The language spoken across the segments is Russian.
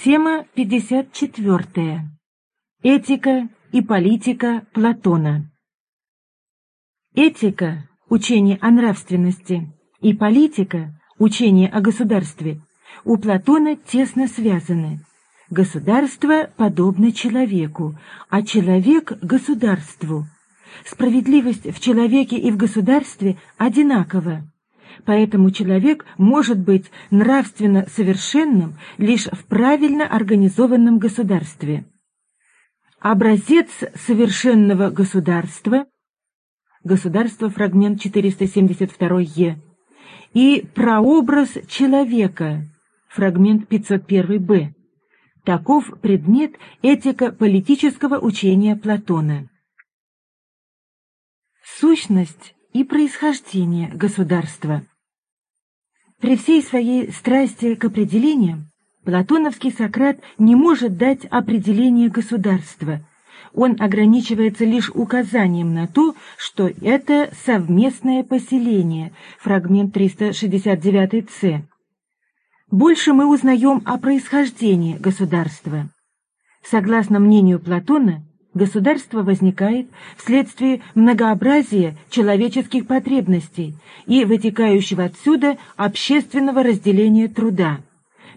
Тема 54. Этика и политика Платона. Этика – учение о нравственности, и политика – учение о государстве – у Платона тесно связаны. Государство подобно человеку, а человек – государству. Справедливость в человеке и в государстве одинакова. Поэтому человек может быть нравственно совершенным лишь в правильно организованном государстве. Образец совершенного государства государство фрагмент 472-е и прообраз человека фрагмент 501-б. Таков предмет этико-политического учения Платона. Сущность и происхождение государства. При всей своей страсти к определениям, платоновский Сократ не может дать определение государства. Он ограничивается лишь указанием на то, что это совместное поселение, фрагмент 369-ц. Больше мы узнаем о происхождении государства. Согласно мнению Платона, Государство возникает вследствие многообразия человеческих потребностей и вытекающего отсюда общественного разделения труда,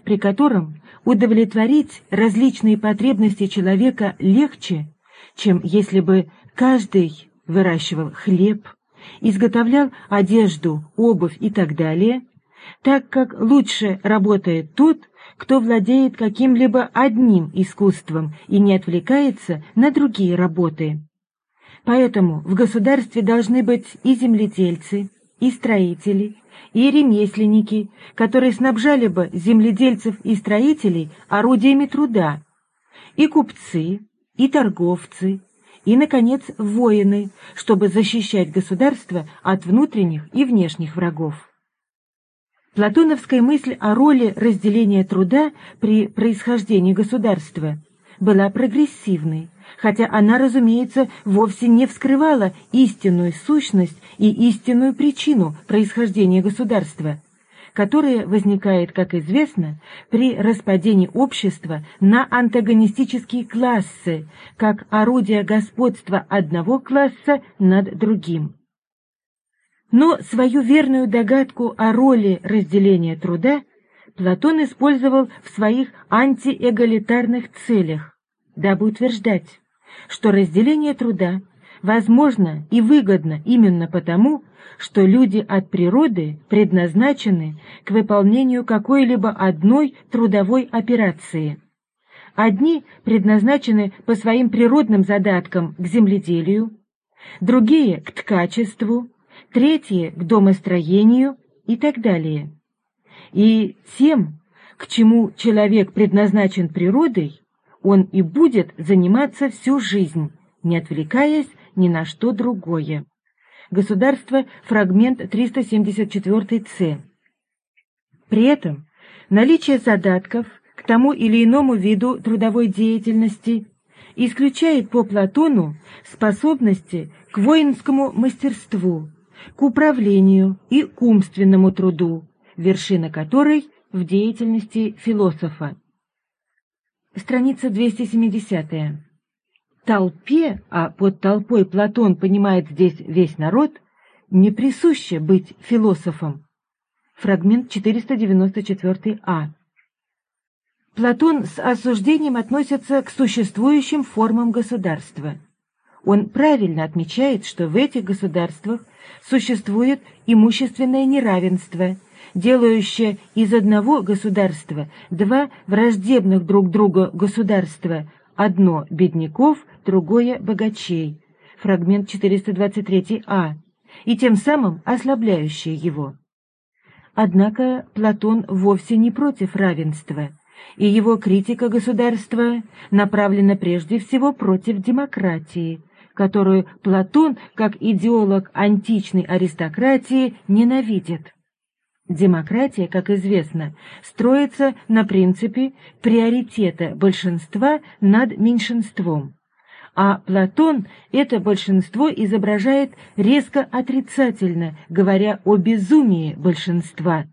при котором удовлетворить различные потребности человека легче, чем если бы каждый выращивал хлеб, изготовлял одежду, обувь и так далее, так как лучше работает тот, кто владеет каким-либо одним искусством и не отвлекается на другие работы. Поэтому в государстве должны быть и земледельцы, и строители, и ремесленники, которые снабжали бы земледельцев и строителей орудиями труда, и купцы, и торговцы, и, наконец, воины, чтобы защищать государство от внутренних и внешних врагов. Платоновская мысль о роли разделения труда при происхождении государства была прогрессивной, хотя она, разумеется, вовсе не вскрывала истинную сущность и истинную причину происхождения государства, которая возникает, как известно, при распадении общества на антагонистические классы, как орудие господства одного класса над другим. Но свою верную догадку о роли разделения труда Платон использовал в своих антиэгалитарных целях, дабы утверждать, что разделение труда возможно и выгодно именно потому, что люди от природы предназначены к выполнению какой-либо одной трудовой операции. Одни предназначены по своим природным задаткам к земледелию, другие — к ткачеству, третье — к домостроению и так далее. И тем, к чему человек предназначен природой, он и будет заниматься всю жизнь, не отвлекаясь ни на что другое. Государство, фрагмент 374-ц. При этом наличие задатков к тому или иному виду трудовой деятельности исключает по Платону способности к воинскому мастерству, к управлению и к умственному труду, вершина которой в деятельности философа. Страница 270. Толпе, а под толпой Платон понимает здесь весь народ, не присуще быть философом. Фрагмент 494а. Платон с осуждением относится к существующим формам государства. Он правильно отмечает, что в этих государствах существует имущественное неравенство, делающее из одного государства два враждебных друг другу государства, одно бедняков, другое богачей, фрагмент 423а, и тем самым ослабляющее его. Однако Платон вовсе не против равенства, и его критика государства направлена прежде всего против демократии, которую Платон, как идеолог античной аристократии, ненавидит. Демократия, как известно, строится на принципе приоритета большинства над меньшинством, а Платон это большинство изображает резко отрицательно, говоря о безумии большинства.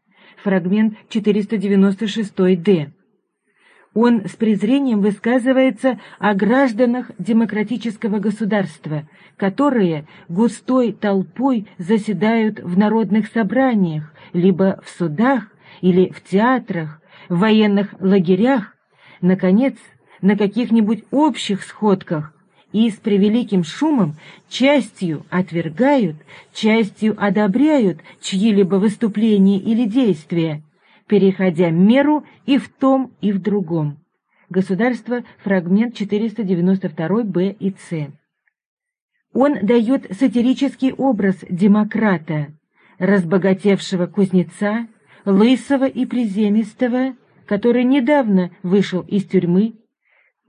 Фрагмент 496-д. Он с презрением высказывается о гражданах демократического государства, которые густой толпой заседают в народных собраниях, либо в судах или в театрах, в военных лагерях, наконец, на каких-нибудь общих сходках и с превеликим шумом частью отвергают, частью одобряют чьи-либо выступления или действия, переходя меру и в том, и в другом. Государство, фрагмент 492 Б и С. Он дает сатирический образ демократа, разбогатевшего кузнеца, лысого и приземистого, который недавно вышел из тюрьмы,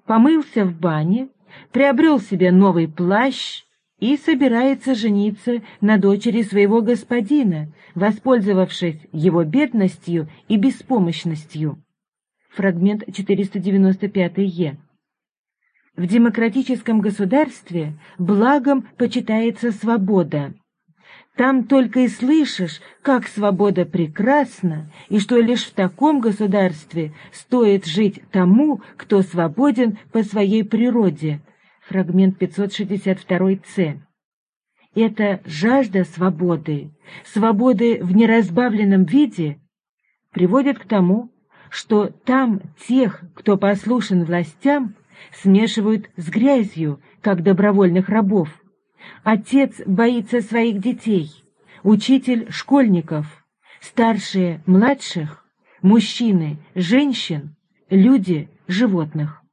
помылся в бане, приобрел себе новый плащ и собирается жениться на дочери своего господина, воспользовавшись его бедностью и беспомощностью. Фрагмент 495-е. В демократическом государстве благом почитается свобода. Там только и слышишь, как свобода прекрасна, и что лишь в таком государстве стоит жить тому, кто свободен по своей природе. Фрагмент 562-С. Эта жажда свободы, свободы в неразбавленном виде, приводит к тому, что там тех, кто послушен властям, смешивают с грязью, как добровольных рабов. Отец боится своих детей, учитель — школьников, старшие — младших, мужчины — женщин, люди — животных.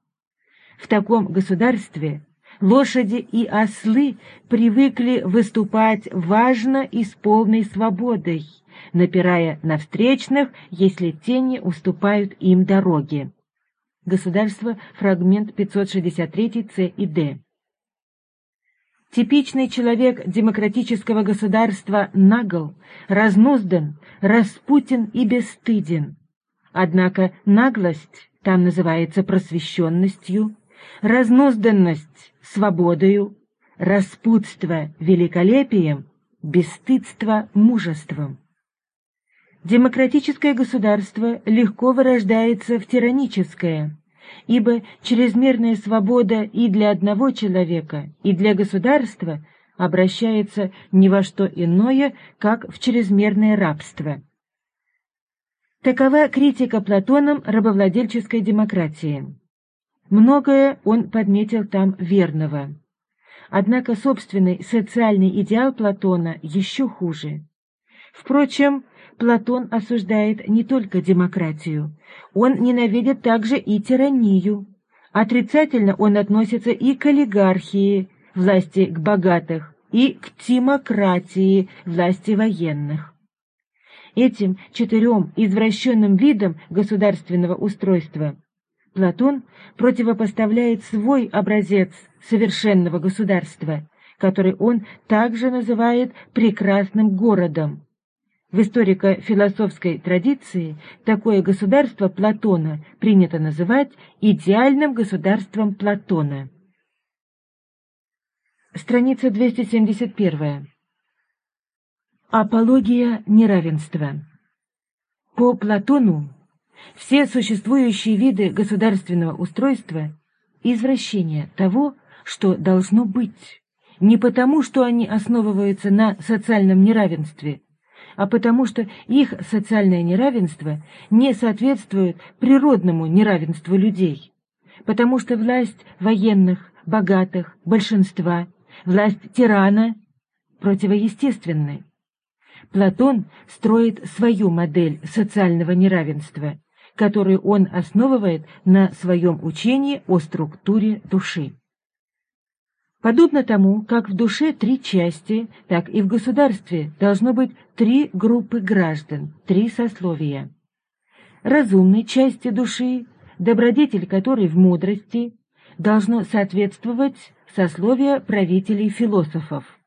В таком государстве лошади и ослы привыкли выступать важно и с полной свободой, напирая на встречных, если те не уступают им дороги. Государство, фрагмент 563 С и Д. Типичный человек демократического государства нагл, разнуздан, распутен и бесстыден. Однако наглость там называется просвещенностью, разнузданность — свободою, распутство — великолепием, бесстыдство — мужеством. Демократическое государство легко вырождается в тираническое, ибо чрезмерная свобода и для одного человека, и для государства обращается ни во что иное, как в чрезмерное рабство. Такова критика Платоном рабовладельческой демократии. Многое он подметил там верного. Однако собственный социальный идеал Платона еще хуже. Впрочем, Платон осуждает не только демократию, он ненавидит также и тиранию. Отрицательно он относится и к олигархии, власти к богатых, и к тимократии, власти военных. Этим четырем извращенным видам государственного устройства Платон противопоставляет свой образец совершенного государства, который он также называет прекрасным городом. В историко-философской традиции такое государство Платона принято называть идеальным государством Платона. Страница 271. Апология неравенства. По Платону все существующие виды государственного устройства – извращение того, что должно быть, не потому, что они основываются на социальном неравенстве, а потому что их социальное неравенство не соответствует природному неравенству людей, потому что власть военных, богатых, большинства, власть тирана противоестественны. Платон строит свою модель социального неравенства – которую он основывает на своем учении о структуре души. Подобно тому, как в душе три части, так и в государстве должно быть три группы граждан, три сословия. Разумной части души, добродетель которой в мудрости, должно соответствовать сословие правителей-философов.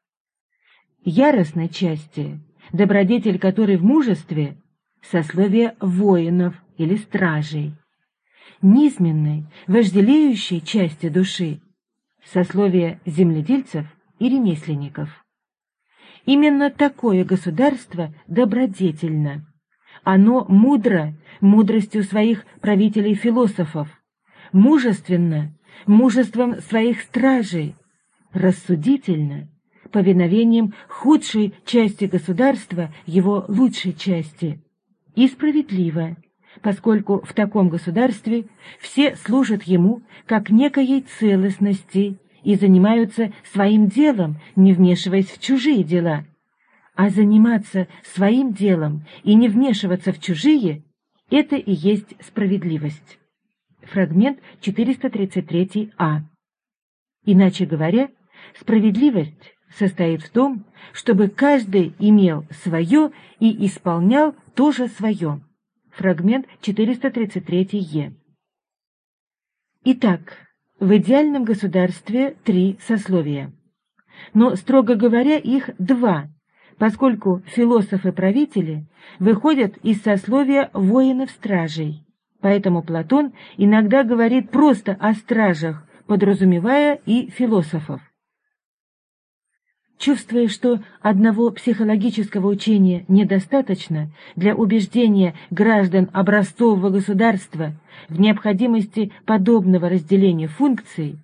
Яростной части, добродетель которой в мужестве, сословие воинов, или стражей. Низменной, вожделеющей части души, сословие земледельцев и ремесленников. Именно такое государство добродетельно. Оно мудро, мудростью своих правителей-философов, мужественно, мужеством своих стражей, рассудительно, повиновением худшей части государства его лучшей части, и справедливо, поскольку в таком государстве все служат ему как некоей целостности и занимаются своим делом, не вмешиваясь в чужие дела. А заниматься своим делом и не вмешиваться в чужие – это и есть справедливость. Фрагмент 433а. Иначе говоря, справедливость состоит в том, чтобы каждый имел свое и исполнял тоже свое. Фрагмент 433е. Итак, в идеальном государстве три сословия. Но, строго говоря, их два, поскольку философы-правители выходят из сословия воинов-стражей. Поэтому Платон иногда говорит просто о стражах, подразумевая и философов. Чувствуя, что одного психологического учения недостаточно для убеждения граждан образцового государства в необходимости подобного разделения функций,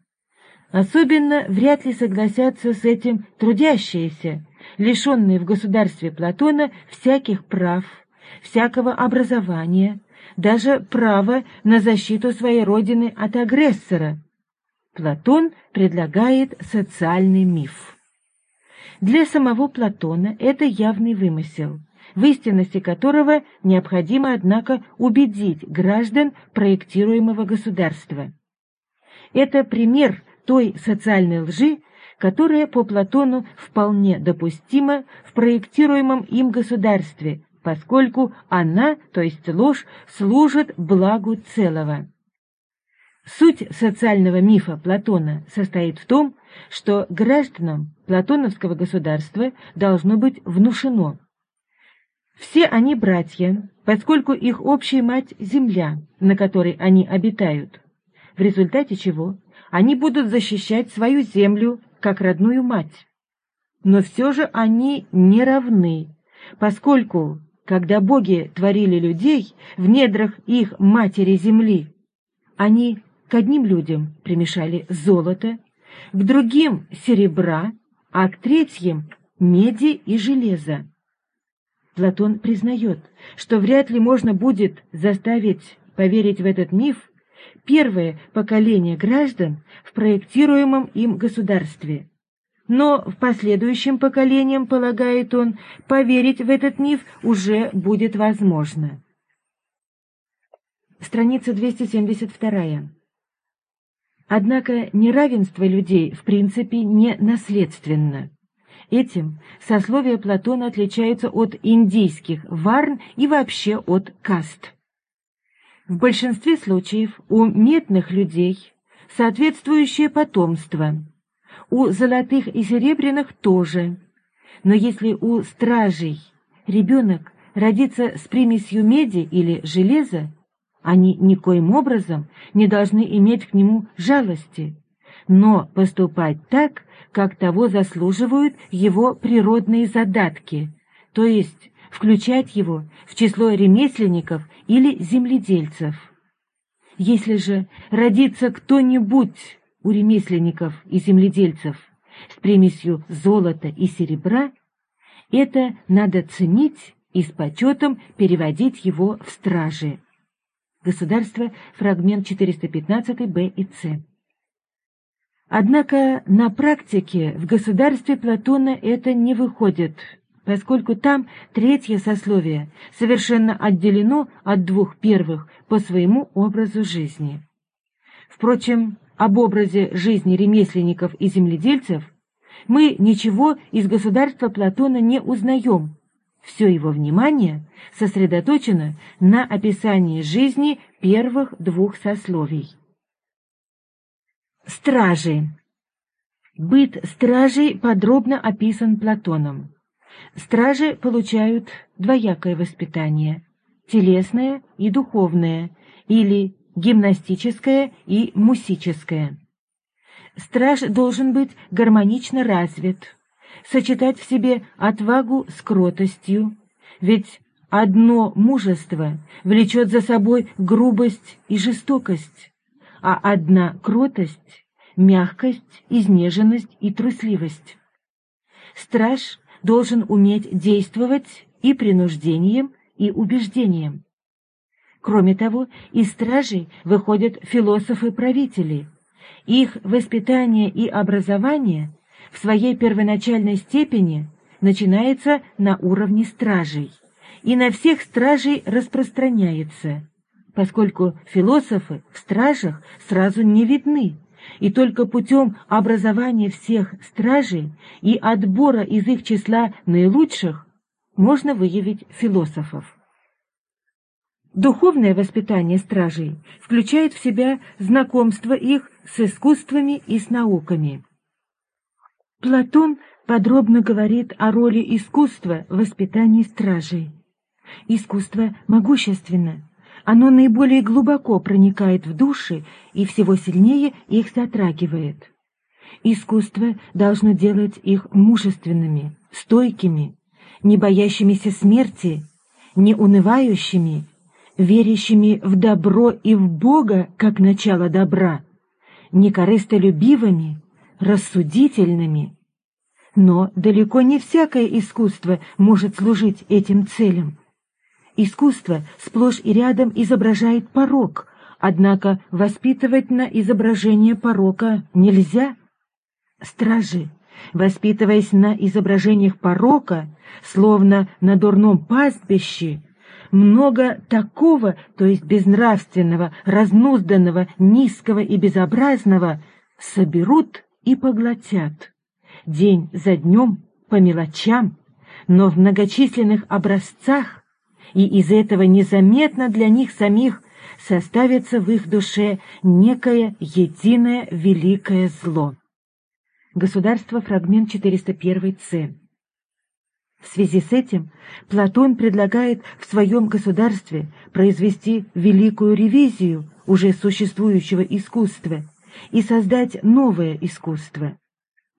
особенно вряд ли согласятся с этим трудящиеся, лишенные в государстве Платона всяких прав, всякого образования, даже права на защиту своей родины от агрессора. Платон предлагает социальный миф. Для самого Платона это явный вымысел, в истинности которого необходимо, однако, убедить граждан проектируемого государства. Это пример той социальной лжи, которая по Платону вполне допустима в проектируемом им государстве, поскольку она, то есть ложь, служит благу целого. Суть социального мифа Платона состоит в том, что гражданам платоновского государства должно быть внушено. Все они братья, поскольку их общая мать – земля, на которой они обитают, в результате чего они будут защищать свою землю как родную мать. Но все же они не равны, поскольку, когда боги творили людей в недрах их матери земли, они к одним людям примешали золото, к другим — серебра, а к третьим — меди и железа. Платон признает, что вряд ли можно будет заставить поверить в этот миф первое поколение граждан в проектируемом им государстве. Но в последующем поколениям, полагает он, поверить в этот миф уже будет возможно. Страница 272. Однако неравенство людей в принципе не наследственно. Этим сословия Платона отличаются от индийских варн и вообще от каст. В большинстве случаев у медных людей соответствующее потомство, у золотых и серебряных тоже. Но если у стражей ребенок родится с примесью меди или железа, они никоим образом не должны иметь к нему жалости, но поступать так, как того заслуживают его природные задатки, то есть включать его в число ремесленников или земледельцев. Если же родится кто-нибудь у ремесленников и земледельцев с примесью золота и серебра, это надо ценить и с почетом переводить его в стражи. Государство, фрагмент 415 Б и С. Однако на практике в государстве Платона это не выходит, поскольку там третье сословие совершенно отделено от двух первых по своему образу жизни. Впрочем, об образе жизни ремесленников и земледельцев мы ничего из государства Платона не узнаем, все его внимание сосредоточено на описании жизни первых двух сословий. Стражи. Быт стражей подробно описан Платоном. Стражи получают двоякое воспитание – телесное и духовное, или гимнастическое и мусическое. Страж должен быть гармонично развит, сочетать в себе отвагу с кротостью, ведь одно мужество влечет за собой грубость и жестокость, а одна кротость — мягкость, изнеженность и трусливость. Страж должен уметь действовать и принуждением, и убеждением. Кроме того, из стражей выходят философы-правители. Их воспитание и образование в своей первоначальной степени начинается на уровне стражей и на всех стражей распространяется, поскольку философы в стражах сразу не видны, и только путем образования всех стражей и отбора из их числа наилучших можно выявить философов. Духовное воспитание стражей включает в себя знакомство их с искусствами и с науками. Платон подробно говорит о роли искусства в воспитании стражей. Искусство могущественно, оно наиболее глубоко проникает в души и всего сильнее их затрагивает. Искусство должно делать их мужественными, стойкими, не боящимися смерти, не унывающими, верящими в добро и в Бога как начало добра, некорыстолюбивыми, рассудительными. Но далеко не всякое искусство может служить этим целям. Искусство сплошь и рядом изображает порок, однако воспитывать на изображение порока нельзя. Стражи, воспитываясь на изображениях порока, словно на дурном пастбище, много такого, то есть безнравственного, разнузданного, низкого и безобразного, соберут и поглотят. День за днем, по мелочам, но в многочисленных образцах, и из этого незаметно для них самих составится в их душе некое единое великое зло. Государство, фрагмент 401-С. В связи с этим Платон предлагает в своем государстве произвести великую ревизию уже существующего искусства и создать новое искусство.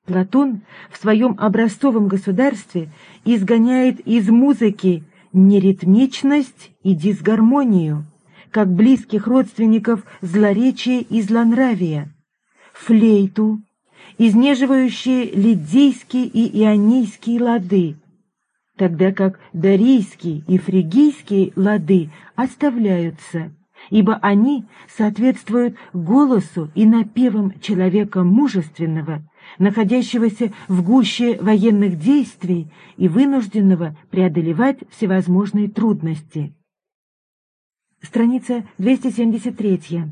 Платон в своем образцовом государстве изгоняет из музыки неритмичность и дисгармонию, как близких родственников злоречия и злонравия, флейту, изнеживающие лидейские и ионийские лады, тогда как дарийские и фригийские лады оставляются, ибо они соответствуют голосу и напевам человека мужественного, находящегося в гуще военных действий и вынужденного преодолевать всевозможные трудности. Страница 273.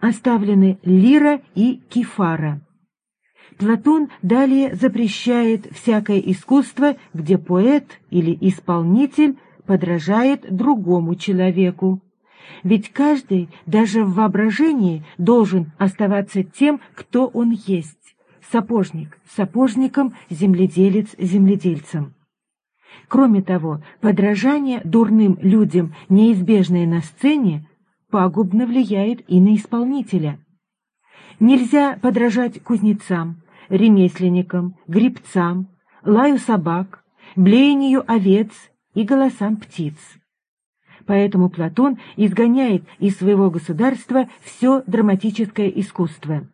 Оставлены лира и кефара. Платон далее запрещает всякое искусство, где поэт или исполнитель подражает другому человеку. Ведь каждый, даже в воображении, должен оставаться тем, кто он есть. Сапожник – сапожником, земледелец – земледельцем. Кроме того, подражание дурным людям, неизбежное на сцене, пагубно влияет и на исполнителя. Нельзя подражать кузнецам, ремесленникам, грибцам, лаю собак, блеянию овец и голосам птиц. Поэтому Платон изгоняет из своего государства все драматическое искусство.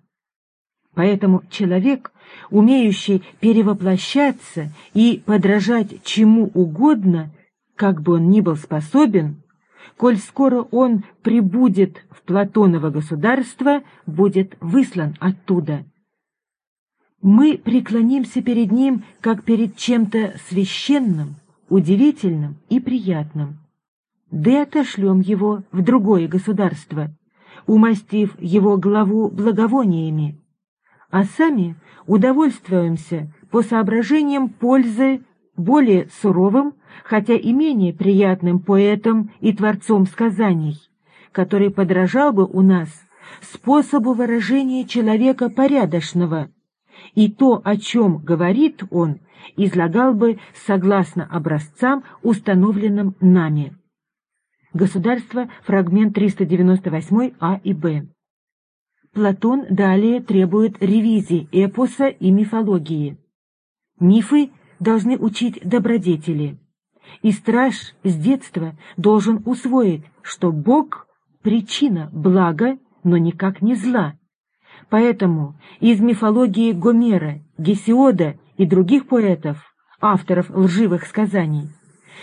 Поэтому человек, умеющий перевоплощаться и подражать чему угодно, как бы он ни был способен, коль скоро он прибудет в Платоново государство, будет выслан оттуда. Мы преклонимся перед ним, как перед чем-то священным, удивительным и приятным. И отошлем его в другое государство, умастив его главу благовониями, а сами удовольствуемся по соображениям пользы более суровым, хотя и менее приятным поэтом и творцом сказаний, который подражал бы у нас способу выражения человека порядочного, и то, о чем говорит он, излагал бы согласно образцам, установленным нами. Государство, фрагмент 398 А и Б. Платон далее требует ревизии эпоса и мифологии. Мифы должны учить добродетели. и страж с детства должен усвоить, что Бог — причина блага, но никак не зла. Поэтому из мифологии Гомера, Гесиода и других поэтов, авторов лживых сказаний,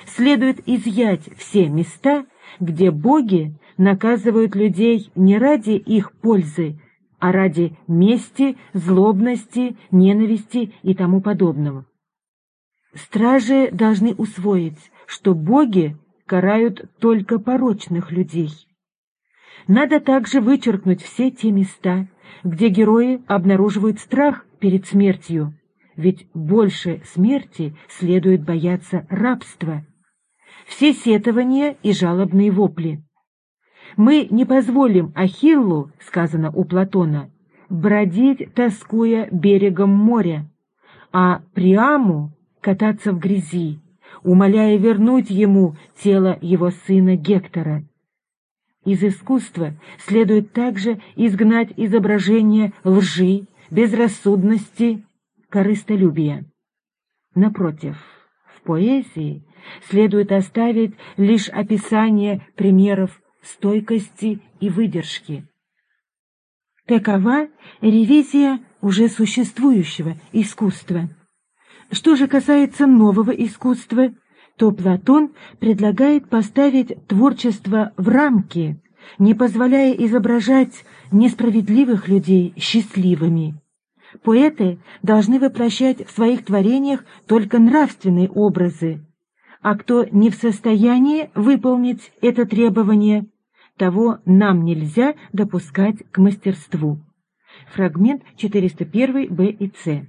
следует изъять все места, где боги наказывают людей не ради их пользы, а ради мести, злобности, ненависти и тому подобного. Стражи должны усвоить, что боги карают только порочных людей. Надо также вычеркнуть все те места, где герои обнаруживают страх перед смертью, ведь больше смерти следует бояться рабства. Все сетования и жалобные вопли. Мы не позволим Ахиллу, сказано у Платона, бродить, тоскуя берегом моря, а Приаму кататься в грязи, умоляя вернуть ему тело его сына Гектора. Из искусства следует также изгнать изображение лжи, безрассудности, корыстолюбия. Напротив, в поэзии следует оставить лишь описание примеров стойкости и выдержки. Такова ревизия уже существующего искусства. Что же касается нового искусства, то Платон предлагает поставить творчество в рамки, не позволяя изображать несправедливых людей счастливыми. Поэты должны воплощать в своих творениях только нравственные образы, а кто не в состоянии выполнить это требование, того нам нельзя допускать к мастерству. Фрагмент 401 Б и С.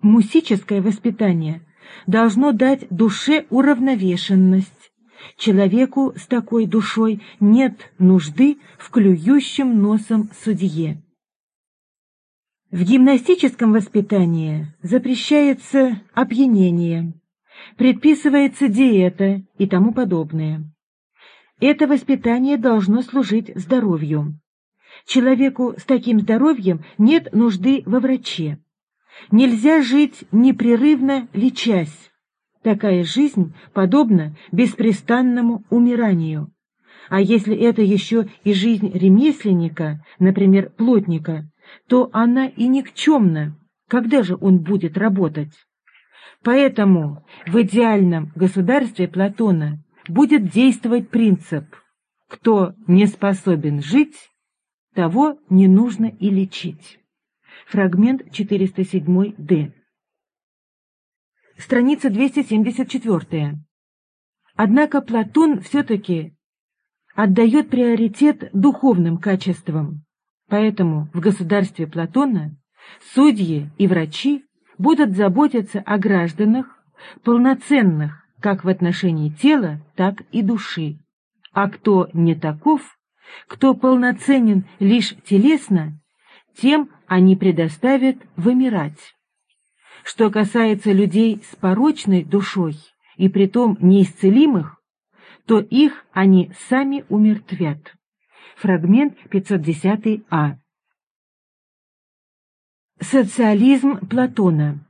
Мусическое воспитание должно дать душе уравновешенность. Человеку с такой душой нет нужды в клюющем носом судье. В гимнастическом воспитании запрещается опьянение, предписывается диета и тому подобное. Это воспитание должно служить здоровью. Человеку с таким здоровьем нет нужды во враче. Нельзя жить непрерывно лечась. Такая жизнь подобна беспрестанному умиранию. А если это еще и жизнь ремесленника, например, плотника, то она и никчемна. Когда же он будет работать? Поэтому в идеальном государстве Платона будет действовать принцип «кто не способен жить, того не нужно и лечить». Фрагмент 407-д. Страница 274. Однако Платон все-таки отдает приоритет духовным качествам, поэтому в государстве Платона судьи и врачи будут заботиться о гражданах, полноценных как в отношении тела, так и души. А кто не таков, кто полноценен лишь телесно, тем они предоставят вымирать. Что касается людей с порочной душой и притом неисцелимых, то их они сами умертвят. Фрагмент 510а. Социализм Платона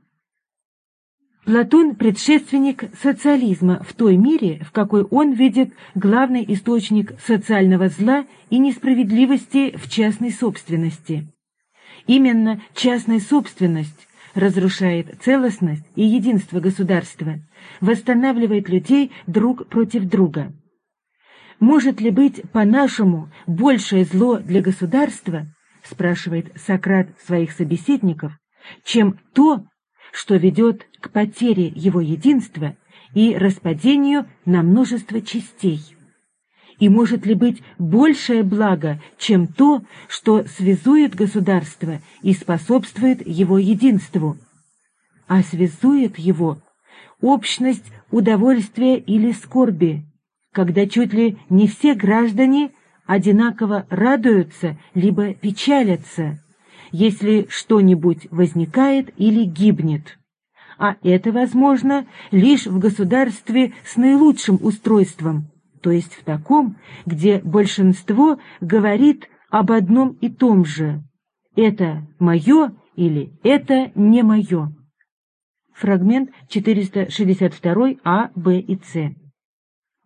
Платон – предшественник социализма в той мере, в какой он видит главный источник социального зла и несправедливости в частной собственности. Именно частная собственность разрушает целостность и единство государства, восстанавливает людей друг против друга. Может ли быть, по-нашему, большее зло для государства, спрашивает Сократ своих собеседников, чем то, что ведет к потере его единства и распадению на множество частей? И может ли быть большее благо, чем то, что связует государство и способствует его единству? А связует его общность удовольствия или скорби, когда чуть ли не все граждане одинаково радуются либо печалятся, если что-нибудь возникает или гибнет. А это возможно лишь в государстве с наилучшим устройством, то есть в таком, где большинство говорит об одном и том же «это мое» или «это не мое». фрагмент 462 А, Б и С.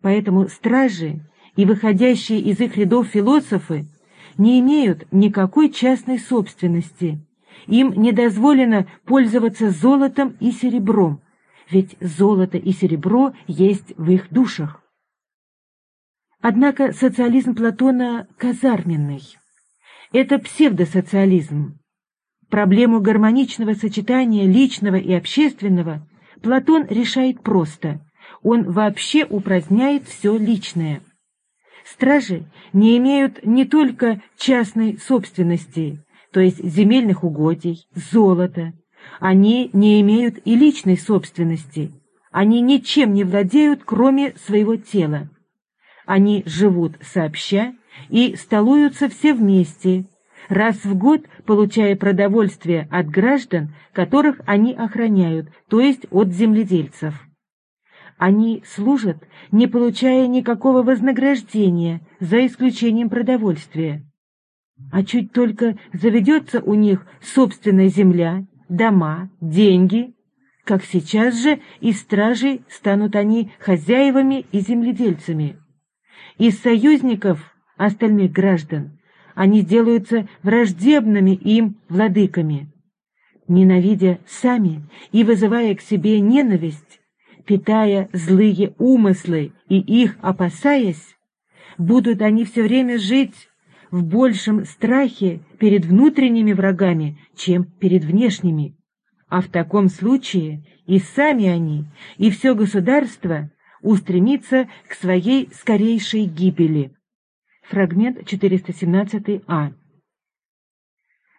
Поэтому стражи и выходящие из их рядов философы не имеют никакой частной собственности. Им не дозволено пользоваться золотом и серебром, ведь золото и серебро есть в их душах. Однако социализм Платона казарменный. Это псевдосоциализм. Проблему гармоничного сочетания личного и общественного Платон решает просто. Он вообще упраздняет все личное. Стражи не имеют не только частной собственности, то есть земельных угодий, золота. Они не имеют и личной собственности. Они ничем не владеют, кроме своего тела. Они живут сообща и столуются все вместе, раз в год получая продовольствие от граждан, которых они охраняют, то есть от земледельцев. Они служат, не получая никакого вознаграждения, за исключением продовольствия. А чуть только заведется у них собственная земля, дома, деньги, как сейчас же из стражей станут они хозяевами и земледельцами. Из союзников остальных граждан они делаются враждебными им владыками. Ненавидя сами и вызывая к себе ненависть, питая злые умыслы и их опасаясь, будут они все время жить в большем страхе перед внутренними врагами, чем перед внешними. А в таком случае и сами они, и все государство устремится к своей скорейшей гибели. Фрагмент 417а.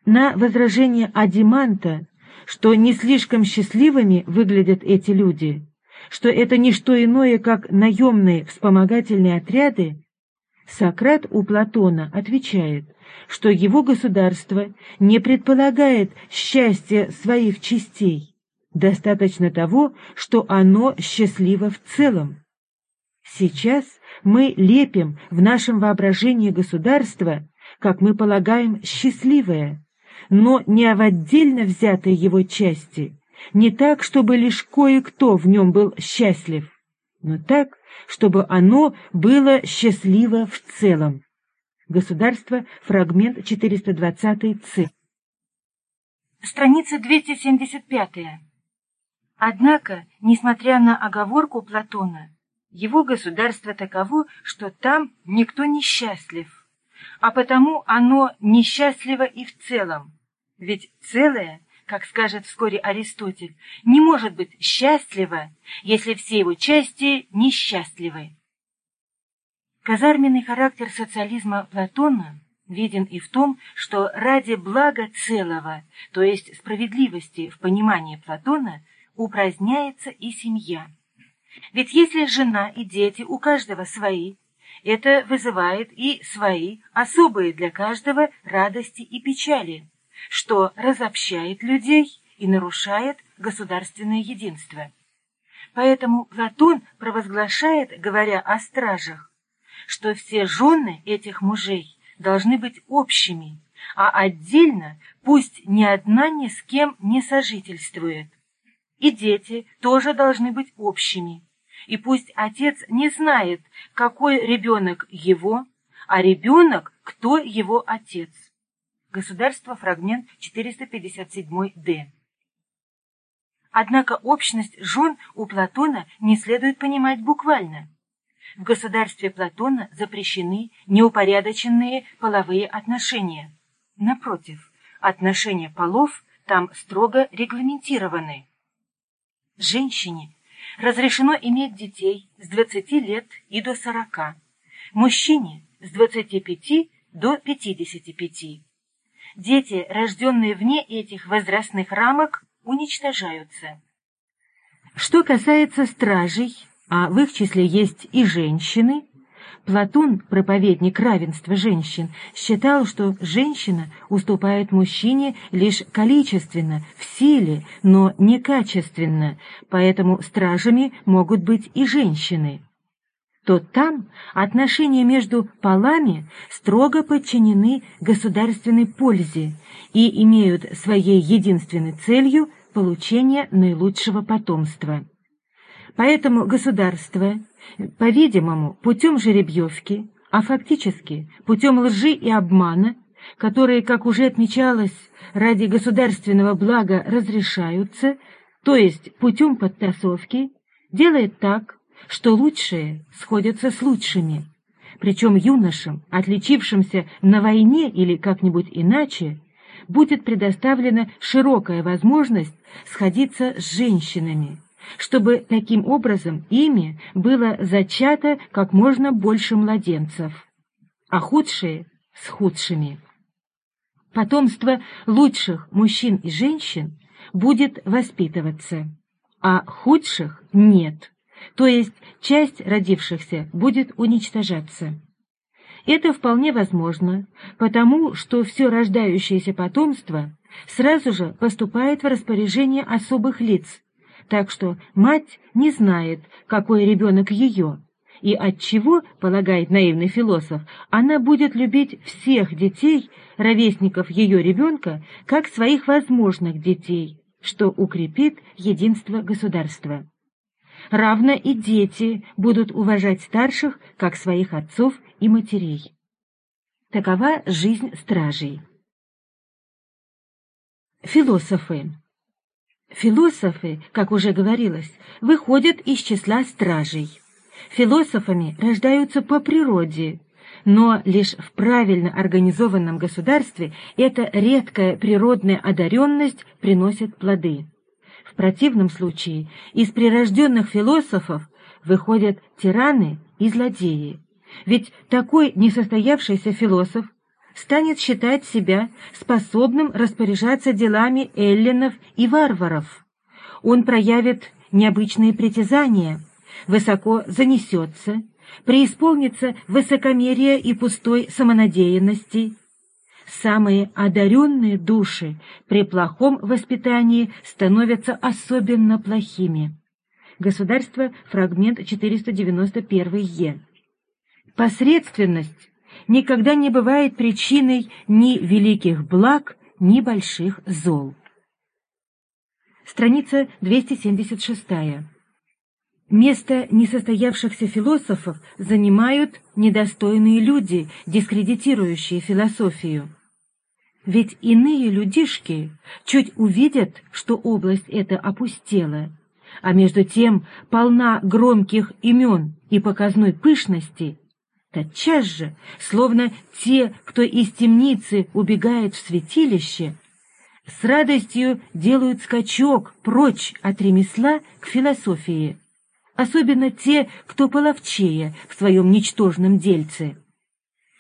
На возражение Адиманта, что не слишком счастливыми выглядят эти люди, что это не что иное, как наемные вспомогательные отряды, Сократ у Платона отвечает, что его государство не предполагает счастья своих частей, достаточно того, что оно счастливо в целом. Сейчас мы лепим в нашем воображении государство, как мы полагаем, счастливое, но не в отдельно взятой его части, не так, чтобы лишь кое-кто в нем был счастлив, но так, чтобы оно было счастливо в целом. Государство, фрагмент 420 Ц. Страница 275. Однако, несмотря на оговорку Платона, его государство таково, что там никто не счастлив, а потому оно несчастливо и в целом, ведь целое как скажет вскоре Аристотель, не может быть счастливо, если все его части несчастливы. Казарменный характер социализма Платона виден и в том, что ради блага целого, то есть справедливости в понимании Платона, упраздняется и семья. Ведь если жена и дети у каждого свои, это вызывает и свои, особые для каждого радости и печали что разобщает людей и нарушает государственное единство. Поэтому Платон провозглашает, говоря о стражах, что все жены этих мужей должны быть общими, а отдельно пусть ни одна ни с кем не сожительствует. И дети тоже должны быть общими, и пусть отец не знает, какой ребенок его, а ребенок, кто его отец. Государство, фрагмент 457-д. Однако общность жен у Платона не следует понимать буквально. В государстве Платона запрещены неупорядоченные половые отношения. Напротив, отношения полов там строго регламентированы. Женщине разрешено иметь детей с 20 лет и до 40, мужчине с 25 до 55 дети, рожденные вне этих возрастных рамок, уничтожаются. Что касается стражей, а в их числе есть и женщины, Платон, проповедник равенства женщин, считал, что женщина уступает мужчине лишь количественно, в силе, но не качественно, поэтому стражами могут быть и женщины то там отношения между полами строго подчинены государственной пользе и имеют своей единственной целью получения наилучшего потомства. Поэтому государство, по-видимому, путем жеребьевки, а фактически путем лжи и обмана, которые, как уже отмечалось, ради государственного блага разрешаются, то есть путем подтасовки, делает так, что лучшие сходятся с лучшими, причем юношам, отличившимся на войне или как-нибудь иначе, будет предоставлена широкая возможность сходиться с женщинами, чтобы таким образом ими было зачато как можно больше младенцев, а худшие — с худшими. Потомство лучших мужчин и женщин будет воспитываться, а худших — нет то есть часть родившихся будет уничтожаться. Это вполне возможно, потому что все рождающееся потомство сразу же поступает в распоряжение особых лиц, так что мать не знает, какой ребенок ее, и от чего, полагает наивный философ, она будет любить всех детей, ровесников ее ребенка, как своих возможных детей, что укрепит единство государства равно и дети будут уважать старших, как своих отцов и матерей. Такова жизнь стражей. Философы. Философы, как уже говорилось, выходят из числа стражей. Философами рождаются по природе, но лишь в правильно организованном государстве эта редкая природная одаренность приносит плоды. Противном случае из прирожденных философов выходят тираны и злодеи. Ведь такой несостоявшийся философ станет считать себя способным распоряжаться делами эллинов и варваров. Он проявит необычные притязания, высоко занесется, преисполнится высокомерия и пустой самонадеянности, самые одаренные души при плохом воспитании становятся особенно плохими. Государство, фрагмент 491-е. Посредственность никогда не бывает причиной ни великих благ, ни больших зол. Страница 276. Место несостоявшихся философов занимают недостойные люди, дискредитирующие философию. Ведь иные людишки чуть увидят, что область эта опустела, а между тем полна громких имен и показной пышности, тотчас же, словно те, кто из темницы убегает в святилище, с радостью делают скачок прочь от ремесла к философии, особенно те, кто половчее в своем ничтожном дельце.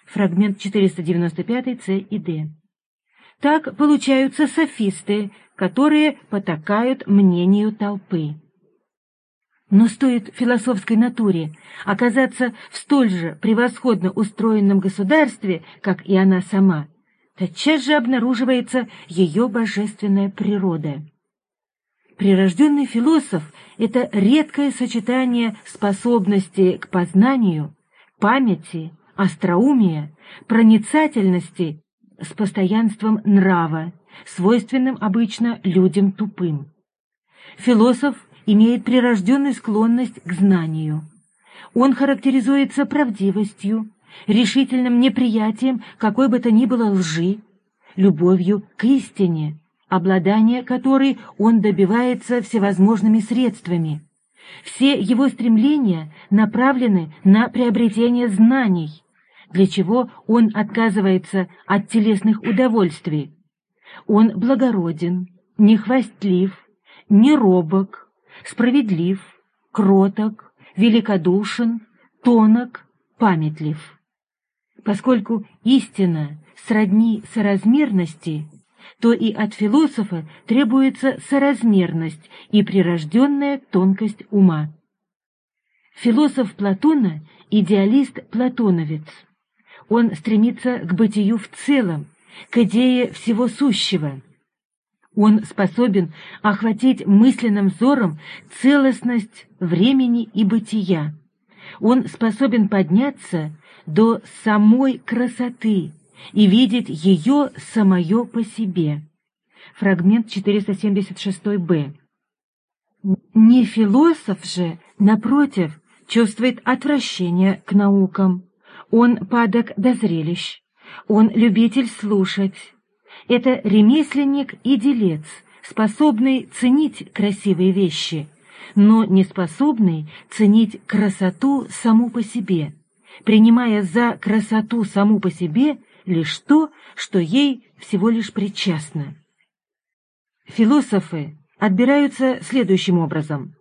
Фрагмент 495 С и Д. Так получаются софисты, которые потакают мнению толпы. Но стоит философской натуре оказаться в столь же превосходно устроенном государстве, как и она сама, тотчас же обнаруживается ее божественная природа. Прирожденный философ — это редкое сочетание способности к познанию, памяти, остроумия, проницательности с постоянством нрава, свойственным обычно людям тупым. Философ имеет прирожденную склонность к знанию. Он характеризуется правдивостью, решительным неприятием какой бы то ни было лжи, любовью к истине, обладание которой он добивается всевозможными средствами. Все его стремления направлены на приобретение знаний, для чего он отказывается от телесных удовольствий. Он благороден, не хвастлив, не робок, справедлив, кроток, великодушен, тонок, памятлив. Поскольку истина сродни соразмерности, то и от философа требуется соразмерность и прирожденная тонкость ума. Философ Платона – идеалист-платоновец – он стремится к бытию в целом, к идее всего сущего. Он способен охватить мысленным взором целостность времени и бытия. Он способен подняться до самой красоты и видеть ее самое по себе. Фрагмент 476-б. Не философ же, напротив, чувствует отвращение к наукам. Он падок до зрелищ. Он любитель слушать. Это ремесленник и делец, способный ценить красивые вещи, но не способный ценить красоту саму по себе, принимая за красоту саму по себе лишь то, что ей всего лишь причастно. Философы отбираются следующим образом.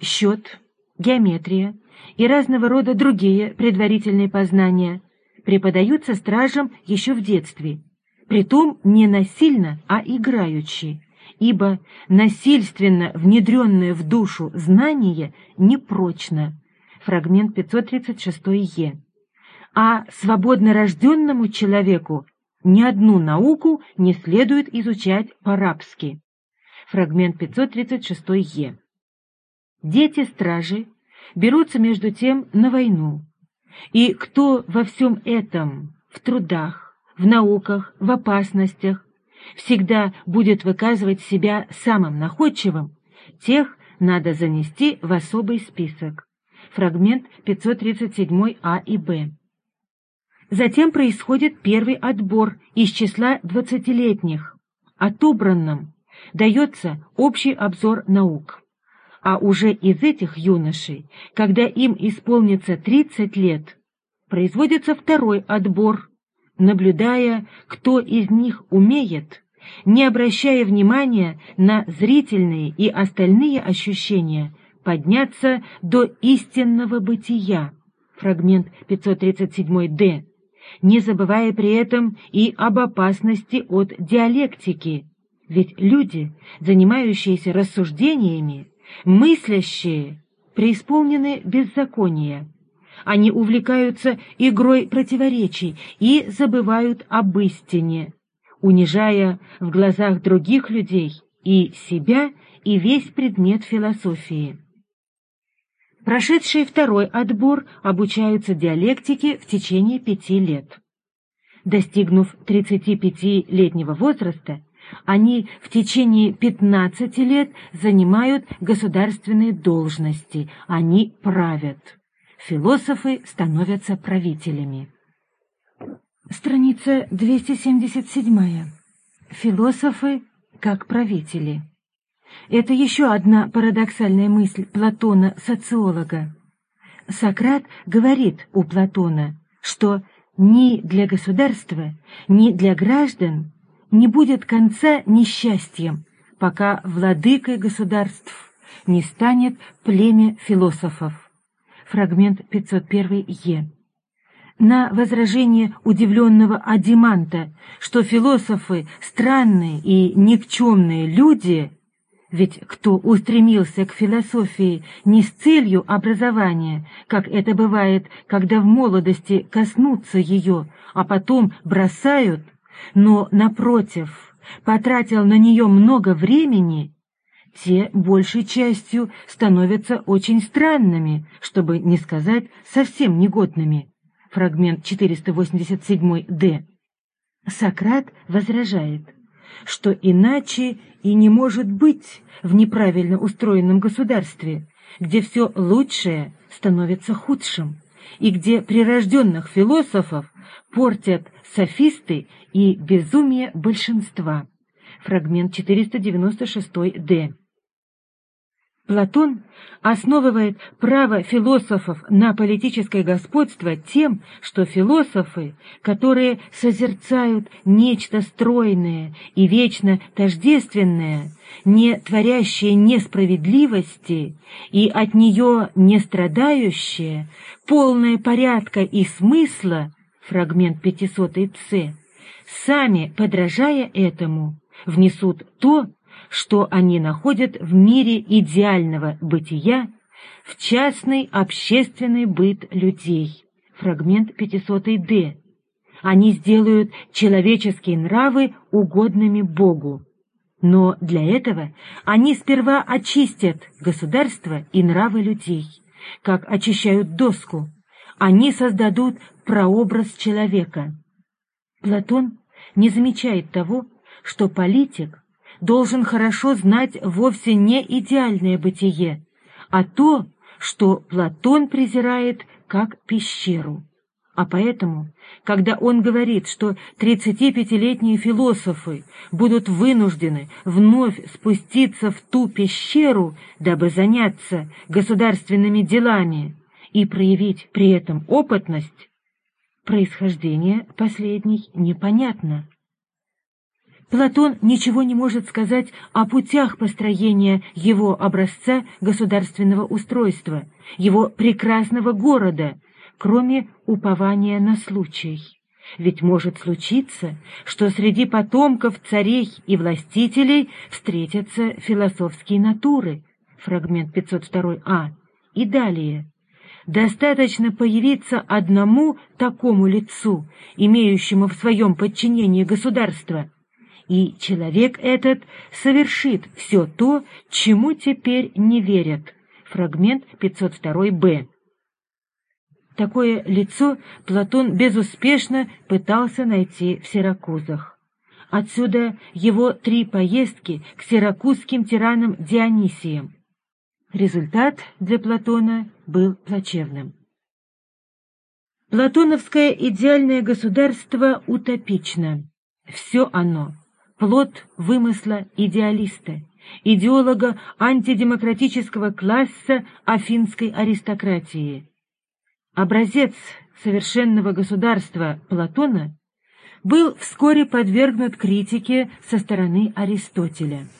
Счет, геометрия и разного рода другие предварительные познания преподаются стражам еще в детстве, притом не насильно, а играючи, ибо насильственно внедренное в душу знание непрочно. Фрагмент 536-е. А свободно рожденному человеку ни одну науку не следует изучать по-рабски. Фрагмент 536-е. Дети-стражи берутся между тем на войну. И кто во всем этом, в трудах, в науках, в опасностях, всегда будет выказывать себя самым находчивым, тех надо занести в особый список. Фрагмент 537а и б. Затем происходит первый отбор из числа двадцатилетних. Отобранным дается общий обзор наук. А уже из этих юношей, когда им исполнится 30 лет, производится второй отбор, наблюдая, кто из них умеет, не обращая внимания на зрительные и остальные ощущения, подняться до истинного бытия. Фрагмент 537-д не забывая при этом и об опасности от диалектики, ведь люди, занимающиеся рассуждениями, мыслящие, преисполнены беззакония. Они увлекаются игрой противоречий и забывают об истине, унижая в глазах других людей и себя, и весь предмет философии. Прошедшие второй отбор обучаются диалектике в течение пяти лет. Достигнув 35-летнего возраста, они в течение 15 лет занимают государственные должности, они правят. Философы становятся правителями. Страница 277. Философы как правители. Это еще одна парадоксальная мысль Платона, социолога. Сократ говорит у Платона, что ни для государства, ни для граждан не будет конца несчастьем, пока владыкой государств не станет племя философов. Фрагмент 501-е. На возражение удивленного Адиманта, что философы — странные и никчемные люди — ведь кто устремился к философии не с целью образования, как это бывает, когда в молодости коснутся ее, а потом бросают, но, напротив, потратил на нее много времени, те большей частью становятся очень странными, чтобы не сказать совсем негодными. Фрагмент 487-д. Сократ возражает – что иначе и не может быть в неправильно устроенном государстве, где все лучшее становится худшим, и где прирожденных философов портят софисты и безумие большинства. Фрагмент 496-д. Платон основывает право философов на политическое господство тем, что философы, которые созерцают нечто стройное и вечно тождественное, не творящее несправедливости и от нее не страдающее, полное порядка и смысла, фрагмент 500 Ц, сами, подражая этому, внесут то, что они находят в мире идеального бытия, в частный общественный быт людей. Фрагмент 500-д. Они сделают человеческие нравы угодными Богу. Но для этого они сперва очистят государство и нравы людей, как очищают доску. Они создадут прообраз человека. Платон не замечает того, что политик должен хорошо знать вовсе не идеальное бытие, а то, что Платон презирает как пещеру. А поэтому, когда он говорит, что 35-летние философы будут вынуждены вновь спуститься в ту пещеру, дабы заняться государственными делами и проявить при этом опытность, происхождение последней непонятно. Платон ничего не может сказать о путях построения его образца государственного устройства, его прекрасного города, кроме упования на случай. Ведь может случиться, что среди потомков царей и властителей встретятся философские натуры, фрагмент 502а, и далее. Достаточно появиться одному такому лицу, имеющему в своем подчинении государство, и человек этот совершит все то, чему теперь не верят. Фрагмент 502б. Такое лицо Платон безуспешно пытался найти в Сиракузах. Отсюда его три поездки к сиракузским тиранам Дионисиям. Результат для Платона был плачевным. Платоновское идеальное государство утопично. Все оно — плод вымысла идеалиста, идеолога антидемократического класса афинской аристократии. Образец совершенного государства Платона был вскоре подвергнут критике со стороны Аристотеля.